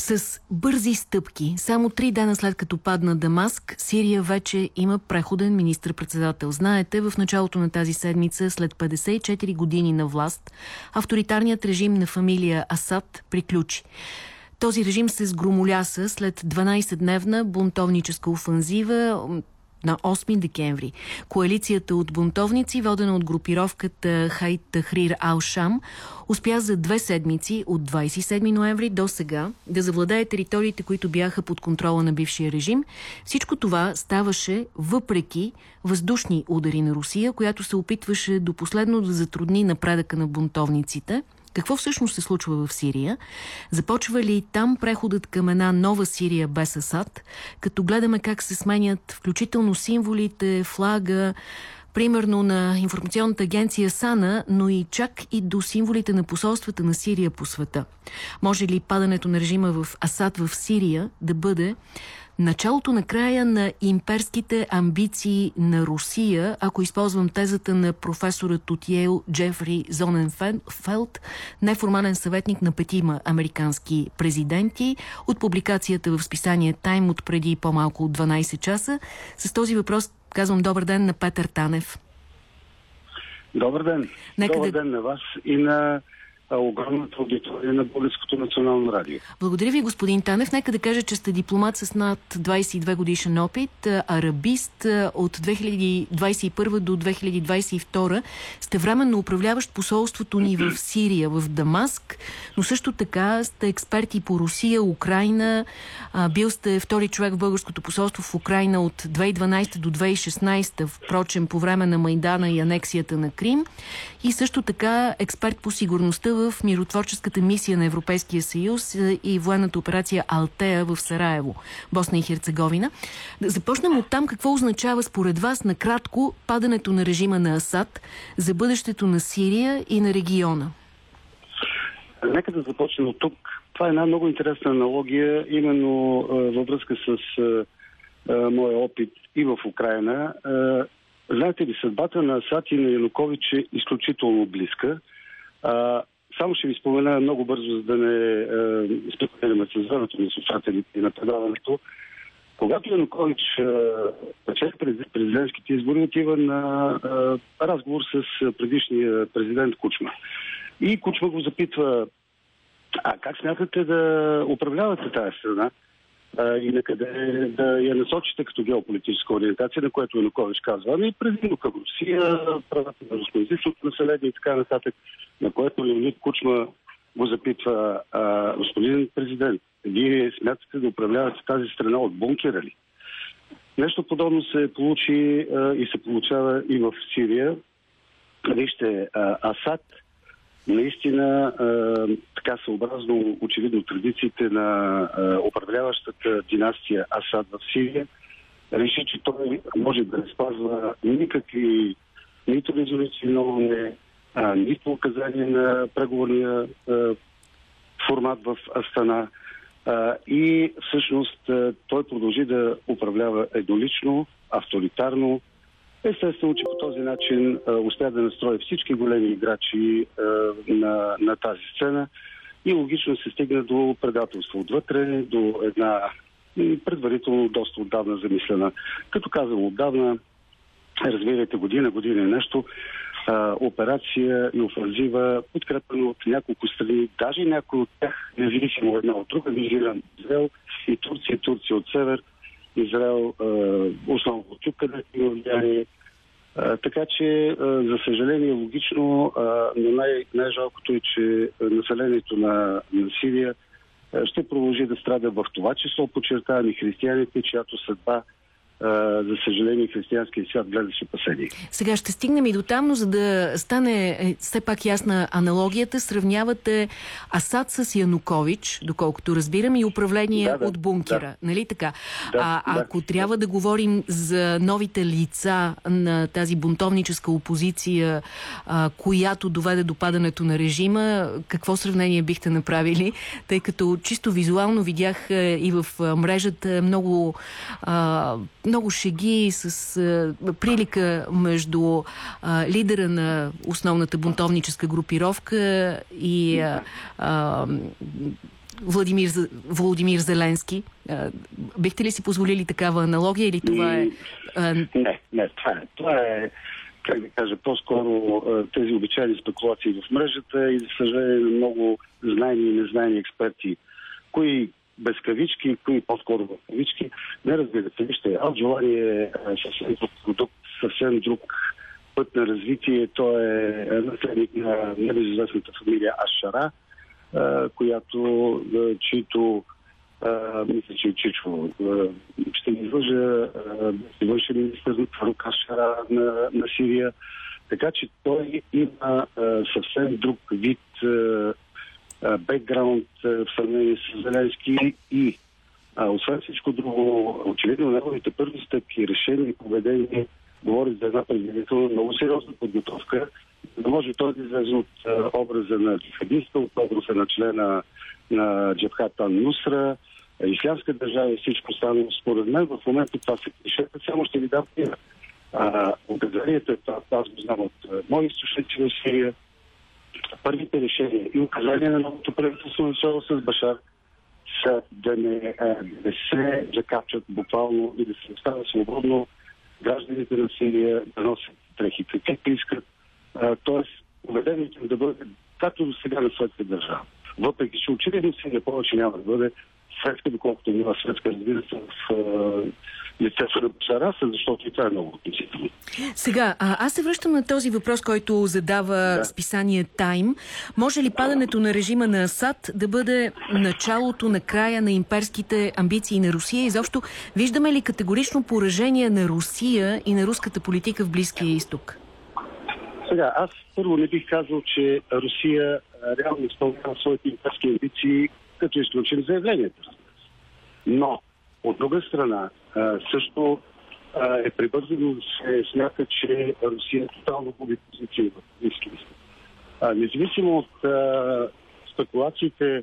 С бързи стъпки, само три дена след като падна Дамаск, Сирия вече има преходен министр-председател. Знаете, в началото на тази седмица, след 54 години на власт, авторитарният режим на фамилия Асад приключи. Този режим се сгромоляса след 12-дневна бунтовническа офанзива на 8 декември. Коалицията от бунтовници, водена от групировката Хайт Тахрир Ал-Шам, успя за две седмици от 27 ноември до сега да завладее териториите, които бяха под контрола на бившия режим. Всичко това ставаше въпреки въздушни удари на Русия, която се опитваше до последно да затрудни напредъка на бунтовниците – какво всъщност се случва в Сирия? Започва ли там преходът към една нова Сирия без Асад, като гледаме как се сменят включително символите, флага, примерно на информационната агенция САНА, но и чак и до символите на посолствата на Сирия по света. Може ли падането на режима в Асад в Сирия да бъде началото на края на имперските амбиции на Русия, ако използвам тезата на професорът от Йейл Джефри Зоненфелд, неформален съветник на петима американски президенти, от публикацията в списание Тайм от преди по-малко от 12 часа. С този въпрос казвам добър ден на Петър Танев. Добър ден. Нека добър да... ден на вас и на огромната аудитория на Българското национално радио. Благодаря ви, господин Танев. Нека да кажа, че сте дипломат с над 22 годишен опит, арабист от 2021 до 2022. Сте временно управляващ посолството ни в Сирия, в Дамаск, но също така сте експерти по Русия, Украина. Бил сте втори човек в българското посолство в Украина от 2012 до 2016, впрочем по време на Майдана и анексията на Крим. И също така експерт по сигурността в миротворческата мисия на Европейския съюз е, и военната операция Алтея в Сараево, Босна и Херцеговина. Да започнем от там какво означава според вас накратко падането на режима на Асад за бъдещето на Сирия и на региона. Нека да започнем от тук. Това е една много интересна аналогия, именно е, във връзка с е, моя опит и в Украина. Знаете ли, съдбата на Асад и на Янукович е изключително близка. Само ще ви спомена много бързо, за да не е, спекулираме с времето на слушателите и на предаването. Когато Янукович печели президентските избори, отива на е, разговор с предишния президент Кучма. И Кучма го запитва, а как смятате да управлявате тази страна? И на къде да я насочите като геополитическа ориентация, на което Янукович казва, ами предимно към Русия, правата на рускоязичното население и така нататък, на което Леонид Кучма го запитва, а, господин президент, вие смятате да управлявате тази страна от бункера ли? Нещо подобно се получи а, и се получава и в Сирия. Вижте, а, Асад наистина така съобразно очевидно традициите на управляващата династия Асад в Сирия, реши, че той може да не спазва никакви нито резолюции на ООН, нито указания на преговорния формат в Астана. и всъщност той продължи да управлява еднолично, авторитарно, Естествено, че по този начин успя да настрои всички големи играчи на, на тази сцена и логично се стигна до предателство отвътре, до една предварително доста отдавна замислена. Като казвам отдавна, разбирайте година, година и нещо, а, операция и офанзива, подкрепена от няколко страни, даже някои от тях, независимо една от друга, визирам Израел и Турция, Турция от север, Израел, основно от тук, където има влияние. Така че, за съжаление, логично, но най- най-жалкото е, че населението на, на Сирия ще продължи да страда в това число, подчертавам и християните, чиято съдба за съжаление, християнския свят гледаше пасени. Сега ще стигнем и до там, но за да стане е, все пак ясна аналогията, сравнявате Асад с Янукович, доколкото разбирам, и управление да, да, от бункера. Да. Нали така? Да, а ако да. трябва да говорим за новите лица на тази бунтовническа опозиция, а, която доведе до падането на режима, какво сравнение бихте направили? Тъй като чисто визуално видях и в мрежата много а, много шеги с а, прилика между а, лидера на основната бунтовническа групировка и а, а, Владимир, Владимир Зеленски. А, бихте ли си позволили такава аналогия или това е... А... Не, не, това е, това е как да кажа, по-скоро тези обичайни спекулации в мрежата и за съжаление много знайни и незнайни експерти, кои без кавички, кои по-скоро в кавички. Не разбира се, вижте, Алджолани е съвсем друг продукт, съвсем друг път на развитие. Той е наследник на небезизвестната фамилия Ашара, която, чието мисля, че Чичо ще ми излъжа, външен министър Фарук Ашара на, на Сирия. Така че той има съвсем друг вид бекграунд в сравнение с Зеленски и а, освен всичко друго, очевидно неговите първи стъпки, решения и поведение говорят за една предварителна много сериозна подготовка, да може той да излезе от а, образа на джихадиста, от образа на члена на Джабхата Нусра, Ислямска държава и всичко останало. Според мен в момента това се клишета. Само ще ви дам пример. Указанията, аз го знам от мои източници в Сирия, първите решения и указания на новото правителство начало с Башар са да не, да се закапчат буквално и да се оставят свободно гражданите на Сирия да носят дрехите, както искат. Тоест, поведението да бъде както до сега на своята държава. Въпреки, че очевидно Сирия повече няма да бъде светка, доколкото има светка, разбира се, в лицето на Башараса, защото и това е много относително. Сега, а, аз се връщам на този въпрос, който задава да. списание Тайм. Може ли падането на режима на Асад да бъде началото на края на имперските амбиции на Русия? Изобщо, виждаме ли категорично поражение на Русия и на руската политика в Близкия изток? Сега, аз първо не бих казал, че Русия реално изпълнява своите имперски амбиции, като изключим заявлението. Но, от друга страна, също е прибързано да се смята, че Русия тотално губи позиция в Близкия изток. Независимо от спекулациите,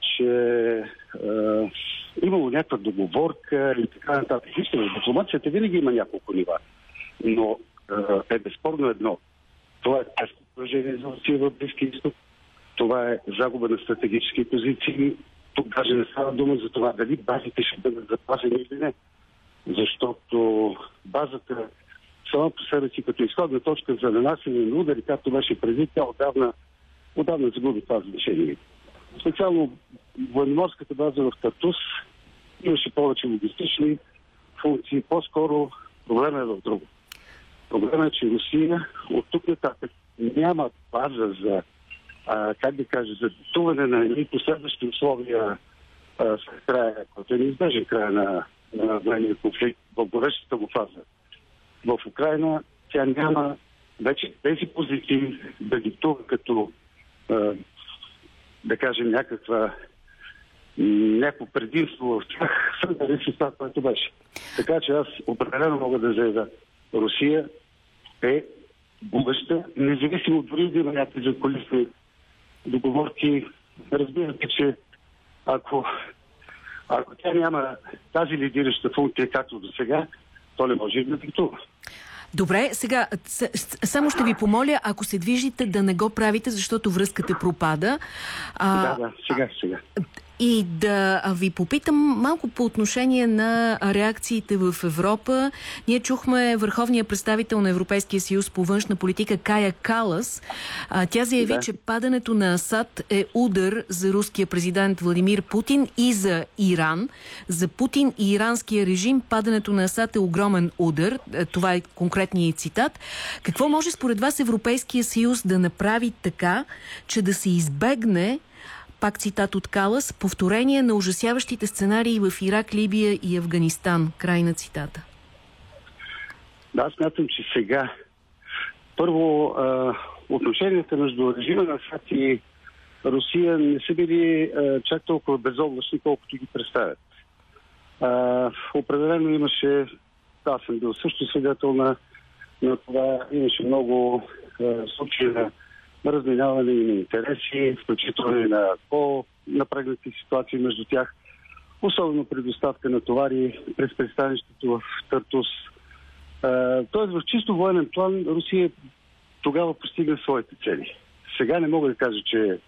че имало някаква договорка и така нататък. В дипломацията винаги има няколко нива. Но е безспорно едно. Това е тежко положение за Русия в Близкия изток. Това е загуба на стратегически позиции. Тук даже не става дума за това дали базите ще бъдат запазени или не. Защото базата сама по себе си като изходна точка за нанасене на удари, както беше преди, тя отдавна, отдавна загуби това значение. Специално военноморската база в Тартус имаше повече логистични функции. По-скоро проблема е в друго. Проблема е, че Русия от тук нататък няма база за а, как да кажа, за диктуване на едни последващи условия а, края, който е неизбежен края на, на военния конфликт в горещата му фаза. В Украина тя няма вече тези позиции да диктува като а, да кажем някаква някакво предимство в тях, сравнени с това, което беше. Така че аз определено мога да заявя, Русия е губеща, независимо дори да има някакви заколисни договорки. Разбирате, че ако, ако тя няма тази лидираща функция, както до сега, то не може да диктува. Добре, сега само ще ви помоля, ако се движите, да не го правите, защото връзката пропада. А, да, да, сега, сега. И да ви попитам малко по отношение на реакциите в Европа. Ние чухме върховния представител на Европейския съюз по външна политика Кая Калас. Тя заяви, да. че падането на Асад е удар за руския президент Владимир Путин и за Иран. За Путин и иранския режим падането на Асад е огромен удар. Е, това е конкретният цитат. Какво може според вас Европейския съюз да направи така, че да се избегне пак цитат от Калас, повторение на ужасяващите сценарии в Ирак, Либия и Афганистан. Край на цитата. Да, смятам, че сега първо отношенията между режима на САД и Русия не са били чак толкова безоблачни, колкото ги представят. Определено имаше, аз съм бил също свидетел на, на това, имаше много случаи на разминаване и на интереси, включително и на по-напрегнати ситуации между тях, особено при доставка на товари през пристанището в Тартус. Тоест в чисто военен план Русия тогава постигна своите цели. Сега не мога да кажа, че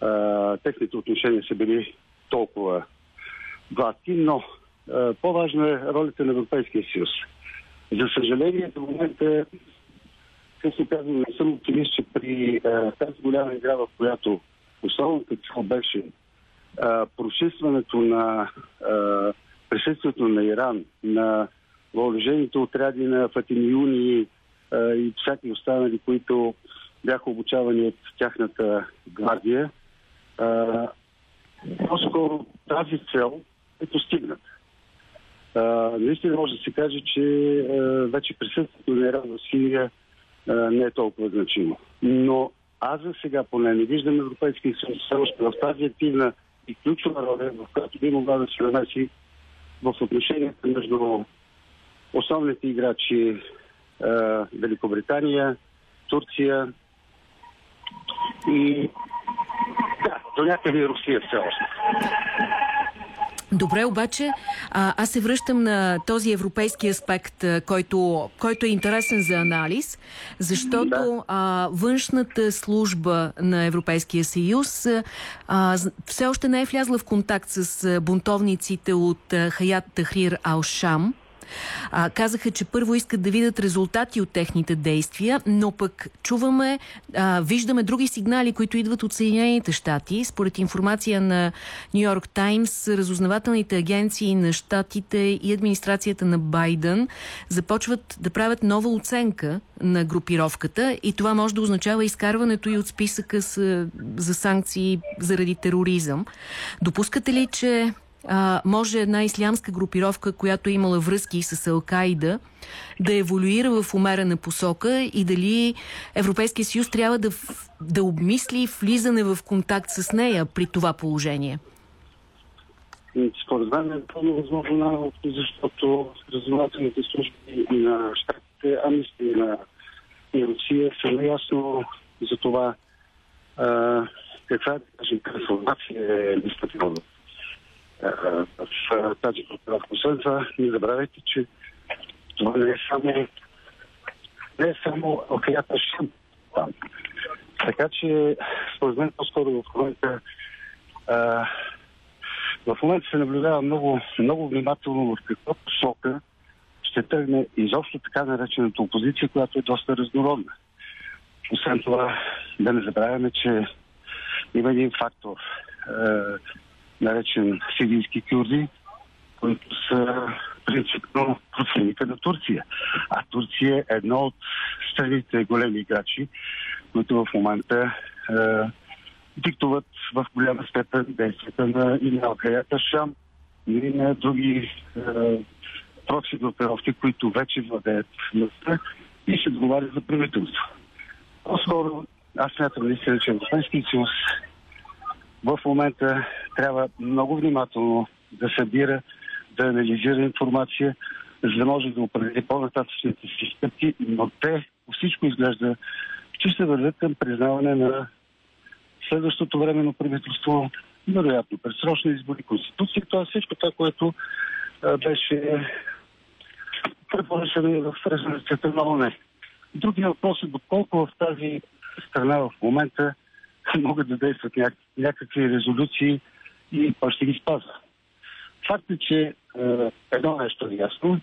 а, техните отношения са били толкова гладки, но по-важна е ролята на Европейския съюз. За съжаление, до момента, се казвам, не съм оптимист, че при а, тази голяма игра, в която основната цел беше а, прошестването на а, на Иран, на въоръжените отряди на Фатимиюни и всяки останали, които бяха обучавани от тяхната гвардия. По-скоро тази цел е постигната. наистина може да се каже, че вече присъствието на Иран в Сирия не е толкова значимо. Но аз за сега поне не виждам Европейския съюз все още в тази активна и ключова роля, в която би могла да се намеси в отношенията между основните играчи Великобритания, Турция и да, до някъде Русия все още. Добре, обаче а, аз се връщам на този европейски аспект, който, който е интересен за анализ, защото да. а, външната служба на Европейския съюз а, все още не е влязла в контакт с бунтовниците от Хаят Тахрир Ал-Шам, а, казаха, че първо искат да видят резултати от техните действия, но пък чуваме, а, виждаме други сигнали, които идват от Съединените щати. Според информация на Нью Йорк Таймс, разузнавателните агенции на щатите и администрацията на Байден започват да правят нова оценка на групировката и това може да означава изкарването и от списъка с, за санкции заради тероризъм. Допускате ли, че а, може една ислямска групировка, която е имала връзки с Алкаида, да еволюира в умерена посока и дали Европейския съюз трябва да, да обмисли влизане в контакт с нея при това положение? Според мен е пълно възможно защото разузнавателните служби и на щатите, амисти и на Русия са наясно за това а, каква да кажем, трансформация е настъпила в в тази това, не забравяйте, че това не е само не е само океята там. Така че, според мен, по-скоро в момента а, в момента се наблюдава много, много внимателно в каква посока ще тръгне изобщо така наречената опозиция, която е доста разнородна. Освен това, да не забравяме, че има един фактор наречен сирийски кюрди, които са принципно противника на Турция. А Турция е едно от страните големи играчи, които в момента е, диктуват в голяма степен действията на и на Алкаята Шам и на други е, прокси групировки, които вече владеят властта и ще отговарят за правителство. По-скоро аз смятам наистина, че Европейския съюз в момента трябва много внимателно да събира, да анализира информация, за да може да определи по-нататъчните си стъпки, но те всичко изглежда, че ще вървят към признаване на следващото временно правителство, вероятно предсрочни избори, конституция, това всичко това, което а, беше предположено в резолюцията на ОНЕ. Другия въпрос е доколко в тази страна в момента могат да действат няк- някакви резолюции и кой ще ги спазва. Факт е, че е, едно нещо е ясно.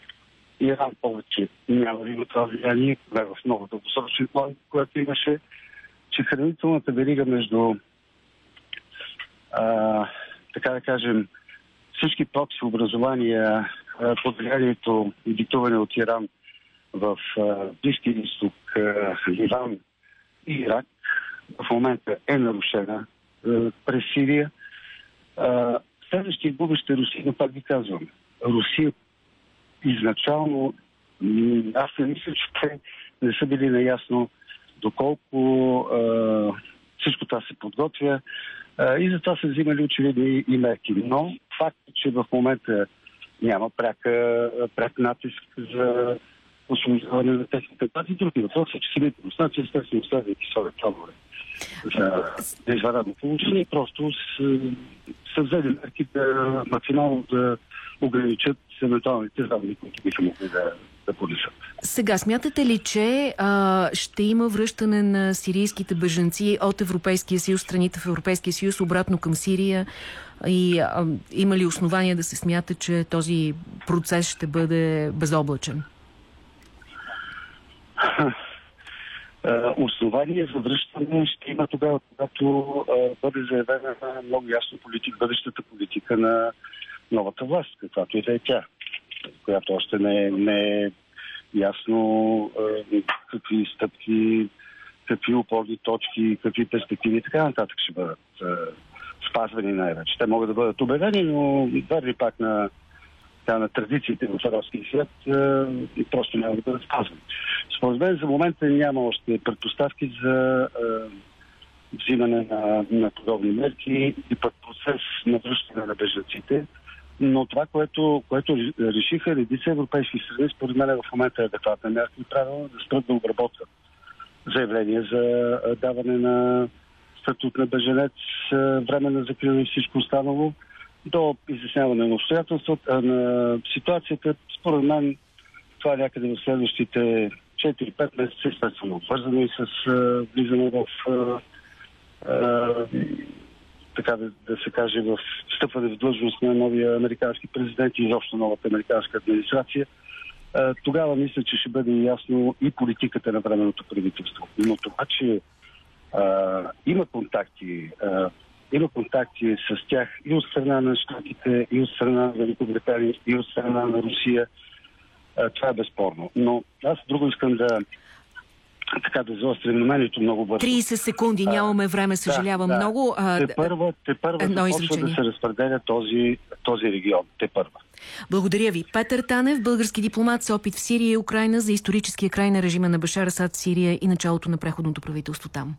Иран повече няма да има това влияние, не в много дългосрочен план, което имаше, че хранителната верига между а, така да кажем, всички прокси образования под влиянието и диктуване от Иран в Близкия изток, Ливан и Ирак в момента е нарушена през Сирия. Следващия губещ е Русия, но пак ви казвам, Русия изначално, аз не мисля, че те не са били наясно доколко а, всичко това се подготвя а, и затова са взимали очевидни и мерки. Но факт е, че в момента няма пряк, пряк натиск за освобождаване на техните бази. Други въпроси, че самите руснаци естествено следвайки своите планове за извънредно положение, просто са, са взели мерки да максимално да ограничат евентуалните загуби, които биха могли да да понесат. Сега, смятате ли, че а, ще има връщане на сирийските бежанци от Европейския съюз, страните в Европейския съюз, обратно към Сирия? И а, има ли основания да се смята, че този процес ще бъде безоблачен? Основание за връщане ще има тогава, когато бъде заявена много ясно политик, бъдещата политика на новата власт, каквато и да е тя, която още не, е, не е ясно какви стъпки, какви опорни точки, какви перспективи и така нататък ще бъдат спазвани най-вече. Те могат да бъдат обявени, но верни пак на, на традициите в арабския свят и просто няма да бъдат. Според мен за момента няма още предпоставки за взимане на, на подобни мерки и пък процес на връщане на бежанците. Но това, което, което решиха редица европейски страни, според мен в момента е адекватна мярка и правилно да спрат да обработват заявление за даване на статут на беженец, време на закрила и всичко останало, до изясняване на обстоятелствата, на ситуацията. Според мен това е някъде в следващите 4-5 месеца, естествено, обвързано и с влизане в така да, да се каже, в встъпване в длъжност на новия американски президент и изобщо новата американска администрация, тогава мисля, че ще бъде ясно и политиката на временното правителство. Но това, че а, има контакти, а, има контакти с тях и от страна на Штатите, и от страна на Великобритания, и от страна на Русия, това е безспорно. Но аз друго искам да така да заострим вниманието много бързо. 30 секунди, нямаме време, съжалявам да, да. много. А, те първа, те първа започва да се разпределя този, този регион. Те първа. Благодаря ви. Петър Танев, български дипломат с опит в Сирия и Украина за историческия край на режима на Башар Асад в Сирия и началото на преходното правителство там.